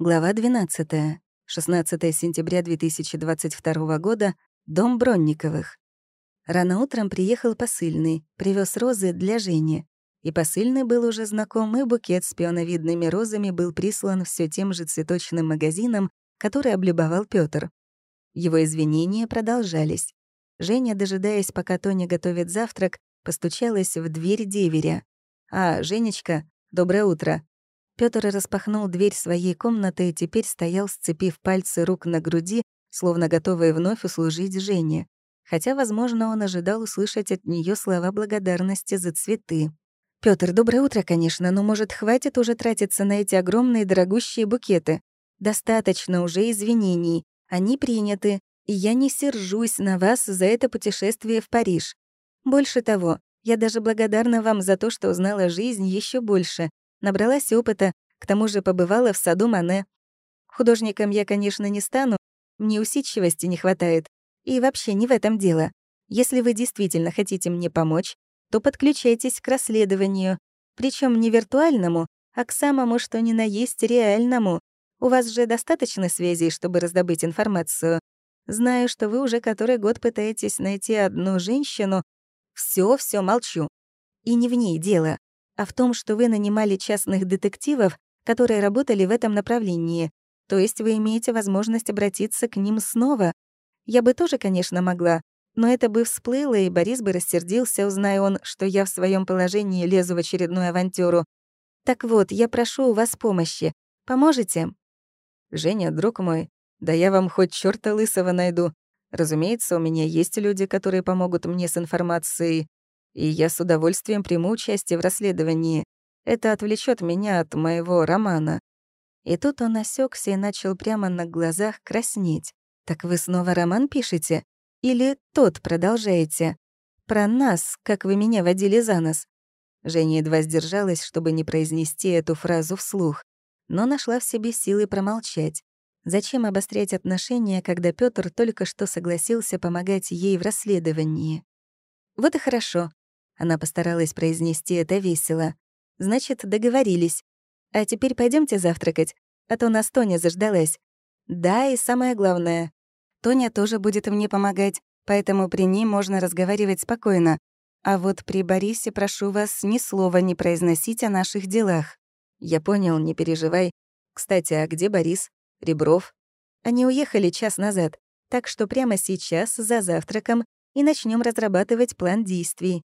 Глава 12. 16 сентября 2022 года. Дом Бронниковых. Рано утром приехал посыльный, привез розы для Жени. И посыльный был уже знаком, и букет с пионовидными розами был прислан все тем же цветочным магазином, который облюбовал Пётр. Его извинения продолжались. Женя, дожидаясь, пока Тоня готовит завтрак, постучалась в дверь деверя. «А, Женечка, доброе утро. Пётр распахнул дверь своей комнаты и теперь стоял, сцепив пальцы рук на груди, словно готовый вновь услужить Жене. Хотя, возможно, он ожидал услышать от нее слова благодарности за цветы. Пётр, доброе утро, конечно, но, может, хватит уже тратиться на эти огромные дорогущие букеты? Достаточно уже извинений. Они приняты, и я не сержусь на вас за это путешествие в Париж. Больше того, я даже благодарна вам за то, что узнала жизнь еще больше, Набралась опыта, к тому же побывала в саду Мане. Художником я, конечно, не стану, мне усидчивости не хватает. И вообще не в этом дело. Если вы действительно хотите мне помочь, то подключайтесь к расследованию, причем не виртуальному, а к самому, что ни на есть реальному. У вас же достаточно связей, чтобы раздобыть информацию. Знаю, что вы уже который год пытаетесь найти одну женщину. Все, все молчу. И не в ней дело а в том, что вы нанимали частных детективов, которые работали в этом направлении. То есть вы имеете возможность обратиться к ним снова. Я бы тоже, конечно, могла, но это бы всплыло, и Борис бы рассердился, узная он, что я в своем положении лезу в очередную авантюру. Так вот, я прошу у вас помощи. Поможете? Женя, друг мой, да я вам хоть чёрта лысого найду. Разумеется, у меня есть люди, которые помогут мне с информацией и я с удовольствием приму участие в расследовании. Это отвлечет меня от моего романа». И тут он осекся и начал прямо на глазах краснеть. «Так вы снова роман пишете? Или тот продолжаете? Про нас, как вы меня водили за нос?» Женя едва сдержалась, чтобы не произнести эту фразу вслух, но нашла в себе силы промолчать. Зачем обострять отношения, когда Пётр только что согласился помогать ей в расследовании? Вот и хорошо. Она постаралась произнести это весело. «Значит, договорились. А теперь пойдемте завтракать, а то нас Тоня заждалась. Да, и самое главное. Тоня тоже будет мне помогать, поэтому при ней можно разговаривать спокойно. А вот при Борисе прошу вас ни слова не произносить о наших делах. Я понял, не переживай. Кстати, а где Борис? Ребров? Они уехали час назад, так что прямо сейчас, за завтраком, и начнем разрабатывать план действий.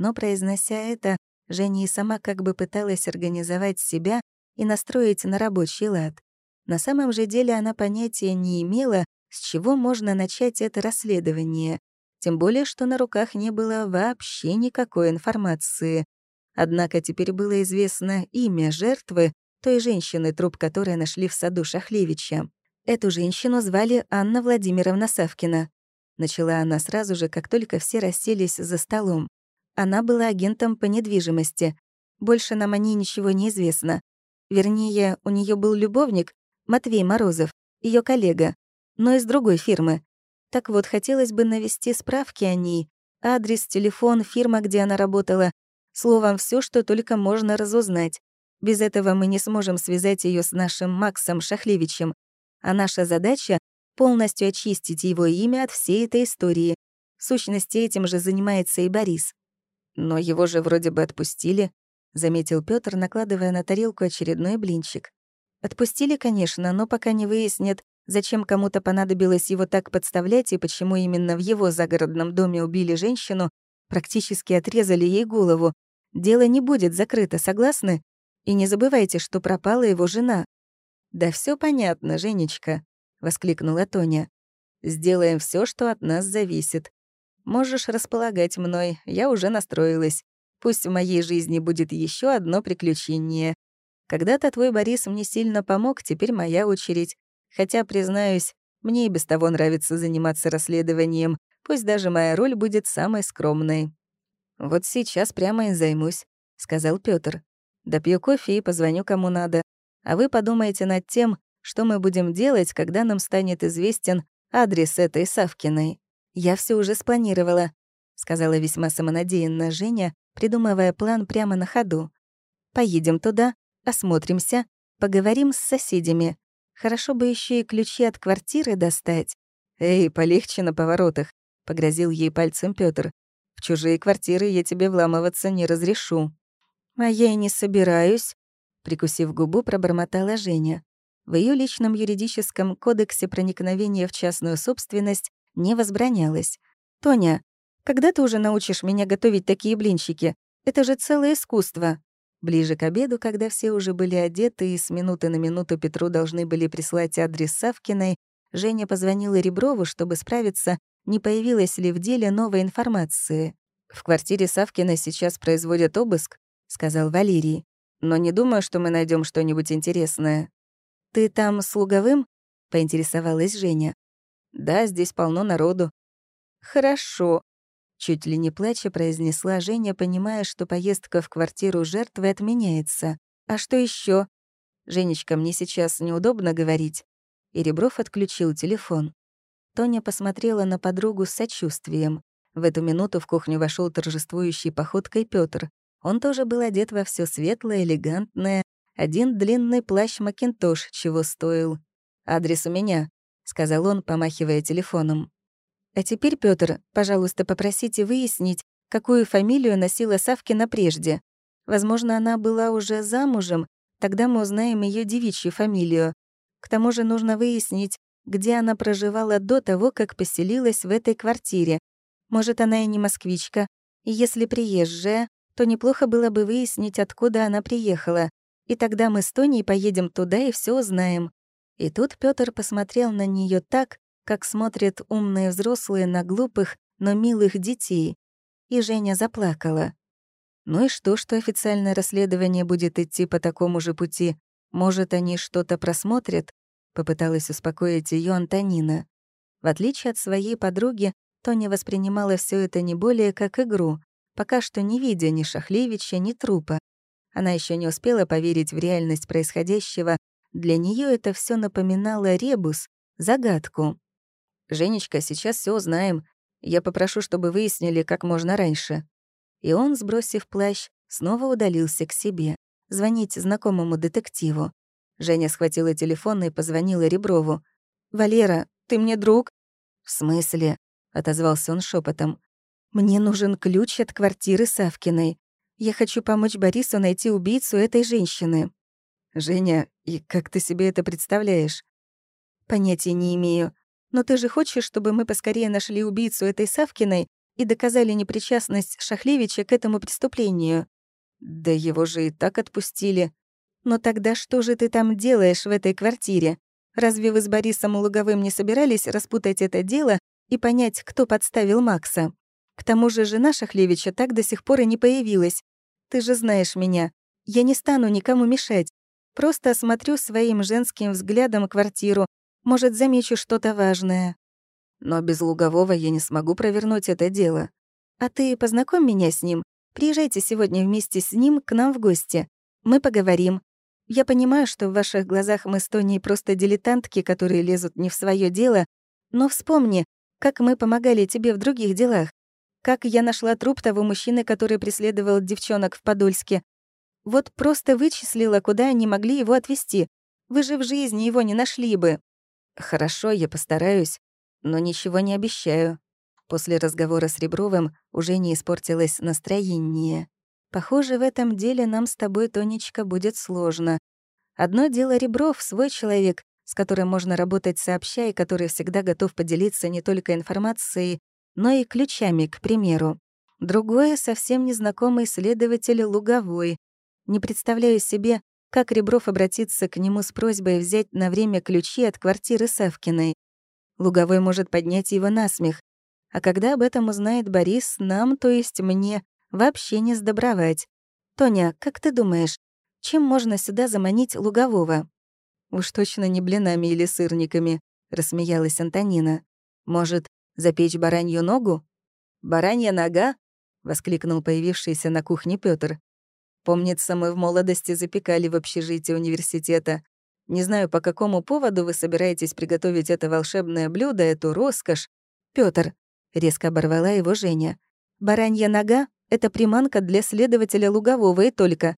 Но, произнося это, Женя и сама как бы пыталась организовать себя и настроить на рабочий лад. На самом же деле она понятия не имела, с чего можно начать это расследование, тем более что на руках не было вообще никакой информации. Однако теперь было известно имя жертвы, той женщины, труп которой нашли в саду Шахлевича. Эту женщину звали Анна Владимировна Савкина. Начала она сразу же, как только все расселись за столом. Она была агентом по недвижимости. Больше нам о ней ничего не известно. Вернее, у нее был любовник, Матвей Морозов, ее коллега, но из другой фирмы. Так вот, хотелось бы навести справки о ней, адрес, телефон, фирма, где она работала, словом, все, что только можно разузнать. Без этого мы не сможем связать ее с нашим Максом Шахлевичем. А наша задача — полностью очистить его имя от всей этой истории. В сущности, этим же занимается и Борис. «Но его же вроде бы отпустили», — заметил Пётр, накладывая на тарелку очередной блинчик. «Отпустили, конечно, но пока не выяснят, зачем кому-то понадобилось его так подставлять и почему именно в его загородном доме убили женщину, практически отрезали ей голову. Дело не будет закрыто, согласны? И не забывайте, что пропала его жена». «Да все понятно, Женечка», — воскликнула Тоня. «Сделаем все, что от нас зависит. Можешь располагать мной, я уже настроилась. Пусть в моей жизни будет еще одно приключение. Когда-то твой Борис мне сильно помог, теперь моя очередь. Хотя, признаюсь, мне и без того нравится заниматься расследованием, пусть даже моя роль будет самой скромной. «Вот сейчас прямо и займусь», — сказал Пётр. «Допью кофе и позвоню кому надо. А вы подумайте над тем, что мы будем делать, когда нам станет известен адрес этой Савкиной». «Я все уже спланировала», — сказала весьма самонадеянно Женя, придумывая план прямо на ходу. «Поедем туда, осмотримся, поговорим с соседями. Хорошо бы еще и ключи от квартиры достать. «Эй, полегче на поворотах», — погрозил ей пальцем Пётр. «В чужие квартиры я тебе вламываться не разрешу». «А я и не собираюсь», — прикусив губу, пробормотала Женя. В ее личном юридическом кодексе проникновения в частную собственность не возбранялось. «Тоня, когда ты уже научишь меня готовить такие блинчики? Это же целое искусство». Ближе к обеду, когда все уже были одеты и с минуты на минуту Петру должны были прислать адрес Савкиной, Женя позвонила Реброву, чтобы справиться, не появилась ли в деле новой информации. «В квартире Савкина сейчас производят обыск», — сказал Валерий. «Но не думаю, что мы найдем что-нибудь интересное». «Ты там с Луговым?» — поинтересовалась Женя. «Да, здесь полно народу». «Хорошо», — чуть ли не плача произнесла Женя, понимая, что поездка в квартиру жертвы отменяется. «А что еще? «Женечка, мне сейчас неудобно говорить и Ребров отключил телефон. Тоня посмотрела на подругу с сочувствием. В эту минуту в кухню вошел торжествующий походкой Пётр. Он тоже был одет во все светлое, элегантное. Один длинный плащ Макинтош чего стоил. «Адрес у меня», — сказал он, помахивая телефоном. «А теперь, Пётр, пожалуйста, попросите выяснить, какую фамилию носила Савкина прежде. Возможно, она была уже замужем, тогда мы узнаем ее девичью фамилию. К тому же нужно выяснить, где она проживала до того, как поселилась в этой квартире. Может, она и не москвичка. И если приезжая, то неплохо было бы выяснить, откуда она приехала. И тогда мы с Тоней поедем туда и все узнаем. И тут Пётр посмотрел на нее так, как смотрят умные взрослые на глупых, но милых детей. И Женя заплакала. Ну и что, что официальное расследование будет идти по такому же пути? Может, они что-то просмотрят? Попыталась успокоить ее Антонина. В отличие от своей подруги, Тоня воспринимала все это не более как игру, пока что не видя ни Шахлевича, ни трупа. Она еще не успела поверить в реальность происходящего. Для нее это все напоминало ребус, загадку. «Женечка, сейчас все узнаем. Я попрошу, чтобы выяснили как можно раньше». И он, сбросив плащ, снова удалился к себе звонить знакомому детективу. Женя схватила телефон и позвонила Реброву. «Валера, ты мне друг?» «В смысле?» — отозвался он шепотом. «Мне нужен ключ от квартиры Савкиной. Я хочу помочь Борису найти убийцу этой женщины». «Женя, и как ты себе это представляешь?» «Понятия не имею. Но ты же хочешь, чтобы мы поскорее нашли убийцу этой Савкиной и доказали непричастность Шахлевича к этому преступлению?» Да его же и так отпустили. Но тогда что же ты там делаешь в этой квартире? Разве вы с Борисом Луговым не собирались распутать это дело и понять, кто подставил Макса? К тому же жена Шахлевича так до сих пор и не появилась. Ты же знаешь меня. Я не стану никому мешать. Просто осмотрю своим женским взглядом квартиру. Может, замечу что-то важное. Но без Лугового я не смогу провернуть это дело. А ты познакомь меня с ним. Приезжайте сегодня вместе с ним к нам в гости. Мы поговорим. Я понимаю, что в ваших глазах мы с Тоней просто дилетантки, которые лезут не в свое дело, но вспомни, как мы помогали тебе в других делах. Как я нашла труп того мужчины, который преследовал девчонок в Подольске. Вот просто вычислила, куда они могли его отвезти. Вы же в жизни его не нашли бы. Хорошо, я постараюсь, но ничего не обещаю. После разговора с Ребровым уже не испортилось настроение. Похоже, в этом деле нам с тобой, Тонечка, будет сложно. Одно дело Ребров, свой человек, с которым можно работать сообща и который всегда готов поделиться не только информацией, но и ключами, к примеру. Другое — совсем незнакомый следователь Луговой. Не представляю себе, как Ребров обратится к нему с просьбой взять на время ключи от квартиры Савкиной. Луговой может поднять его на смех, а когда об этом узнает Борис, нам, то есть мне, вообще не сдобровать. Тоня, как ты думаешь, чем можно сюда заманить лугового? Уж точно не блинами или сырниками, рассмеялась Антонина. Может, запечь баранью ногу? Баранья нога? воскликнул появившийся на кухне Пётр. Помнится, мы в молодости запекали в общежитии университета. Не знаю, по какому поводу вы собираетесь приготовить это волшебное блюдо, эту роскошь. Пётр, — резко оборвала его Женя. «Баранья нога — это приманка для следователя Лугового и только.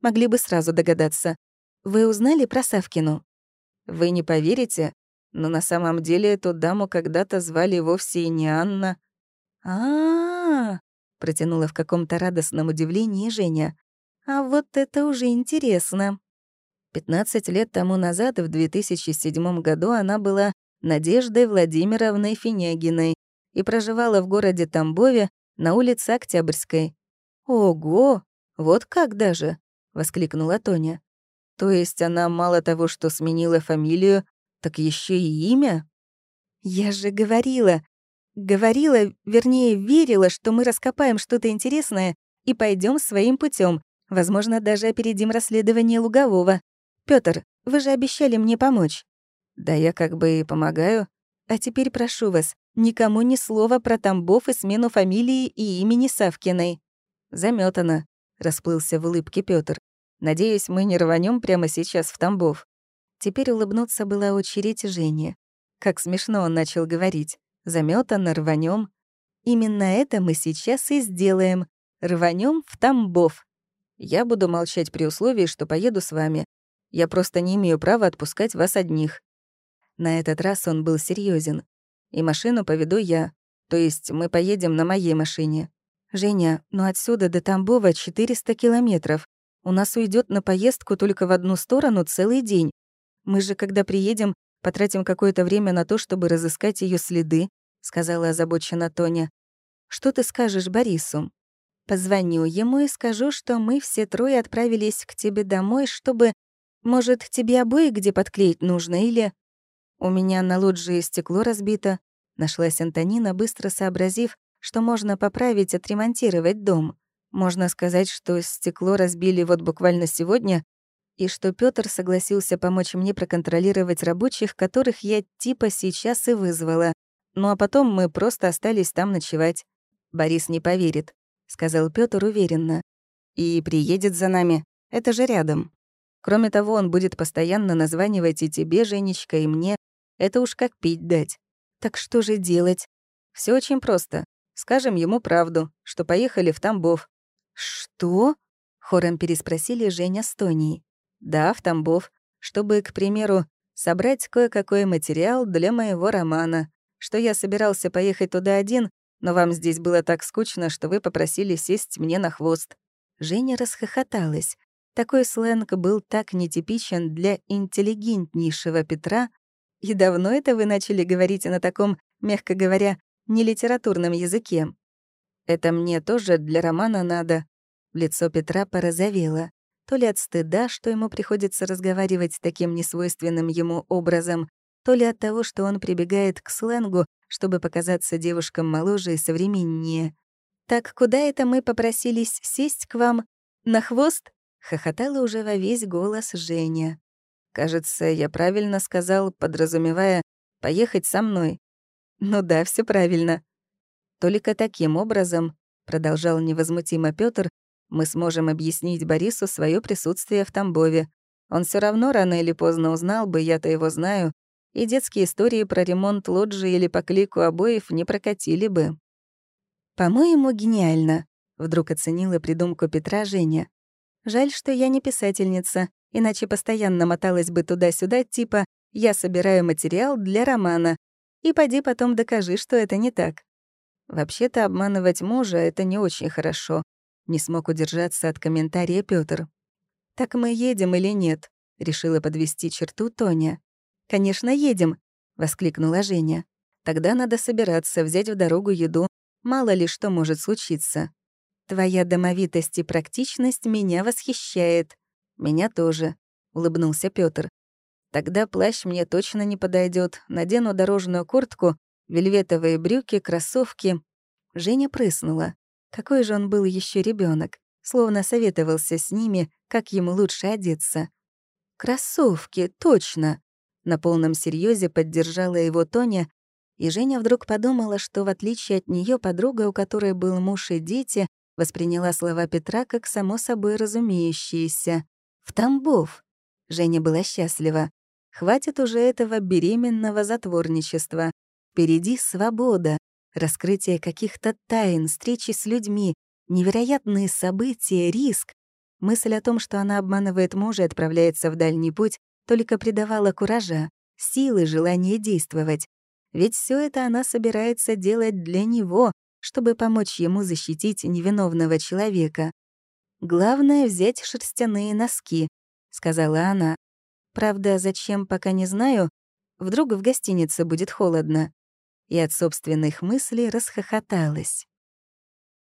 Могли бы сразу догадаться. Вы узнали про Савкину?» Вы не поверите, но на самом деле эту даму когда-то звали вовсе и не Анна. а, -а, -а протянула в каком-то радостном удивлении Женя. «А вот это уже интересно». 15 лет тому назад, в 2007 году, она была Надеждой Владимировной Финягиной и проживала в городе Тамбове на улице Октябрьской. «Ого! Вот как даже!» — воскликнула Тоня. «То есть она мало того, что сменила фамилию, так еще и имя?» «Я же говорила, говорила, вернее, верила, что мы раскопаем что-то интересное и пойдем своим путем, возможно, даже опередим расследование Лугового. Пётр, вы же обещали мне помочь». «Да я как бы и помогаю. А теперь прошу вас, никому ни слова про Тамбов и смену фамилии и имени Савкиной». Заметано, расплылся в улыбке Пётр. «Надеюсь, мы не рванем прямо сейчас в Тамбов». Теперь улыбнуться была очередь Жене. Как смешно он начал говорить. Заметано, рванем. Именно это мы сейчас и сделаем. Рванем в Тамбов. Я буду молчать при условии, что поеду с вами. Я просто не имею права отпускать вас одних. На этот раз он был серьезен. И машину поведу я. То есть мы поедем на моей машине. Женя, но отсюда до Тамбова 400 километров. У нас уйдет на поездку только в одну сторону целый день. Мы же, когда приедем, потратим какое-то время на то, чтобы разыскать ее следы», — сказала озабоченно Тоня. «Что ты скажешь Борису?» «Позвоню ему и скажу, что мы все трое отправились к тебе домой, чтобы... Может, тебе обои где подклеить нужно, или...» «У меня на лоджии стекло разбито», — нашлась Антонина, быстро сообразив, что можно поправить, отремонтировать дом. Можно сказать, что стекло разбили вот буквально сегодня, и что Пётр согласился помочь мне проконтролировать рабочих, которых я типа сейчас и вызвала. Ну а потом мы просто остались там ночевать. Борис не поверит, сказал Пётр уверенно. И приедет за нами. Это же рядом. Кроме того, он будет постоянно названивать и тебе, Женечка, и мне. Это уж как пить дать. Так что же делать? Все очень просто. Скажем ему правду, что поехали в Тамбов». «Что?» — хором переспросили Женя с Тоней. «Да, в Тамбов, чтобы, к примеру, собрать кое-какой материал для моего романа, что я собирался поехать туда один, но вам здесь было так скучно, что вы попросили сесть мне на хвост». Женя расхохоталась. Такой сленг был так нетипичен для интеллигентнейшего Петра. И давно это вы начали говорить на таком, мягко говоря, нелитературном языке. Это мне тоже для романа надо. Лицо Петра порозовело. То ли от стыда, что ему приходится разговаривать таким несвойственным ему образом, то ли от того, что он прибегает к сленгу, чтобы показаться девушкам моложе и современнее. «Так куда это мы попросились сесть к вам? На хвост?» — хохотала уже во весь голос Женя. «Кажется, я правильно сказал, подразумевая, поехать со мной. Ну да, все правильно. Только таким образом, продолжал невозмутимо Петр, мы сможем объяснить Борису свое присутствие в Тамбове. Он все равно рано или поздно узнал бы, я-то его знаю, и детские истории про ремонт лоджии или по клику обоев не прокатили бы. «По-моему, гениально», — вдруг оценила придумку Петра Женя. «Жаль, что я не писательница, иначе постоянно моталась бы туда-сюда, типа «я собираю материал для романа», и поди потом докажи, что это не так. Вообще-то обманывать мужа — это не очень хорошо. Не смог удержаться от комментария Пётр. «Так мы едем или нет?» — решила подвести черту Тоня. «Конечно, едем!» — воскликнула Женя. «Тогда надо собираться, взять в дорогу еду. Мало ли что может случиться. Твоя домовитость и практичность меня восхищает. Меня тоже», — улыбнулся Пётр. Тогда плащ мне точно не подойдет. Надену дорожную куртку, вельветовые брюки, кроссовки. Женя прыснула. Какой же он был еще ребенок, словно советовался с ними, как ему лучше одеться. «Кроссовки, точно!» На полном серьезе поддержала его Тоня, и Женя вдруг подумала, что в отличие от нее подруга, у которой был муж и дети, восприняла слова Петра как само собой разумеющиеся. «В Тамбов!» Женя была счастлива. Хватит уже этого беременного затворничества. Впереди свобода, раскрытие каких-то тайн, встречи с людьми, невероятные события, риск. Мысль о том, что она обманывает мужа и отправляется в дальний путь, только придавало куража, силы, желание действовать. Ведь все это она собирается делать для него, чтобы помочь ему защитить невиновного человека. «Главное — взять шерстяные носки», — сказала она. «Правда, зачем, пока не знаю. Вдруг в гостинице будет холодно». И от собственных мыслей расхохоталась.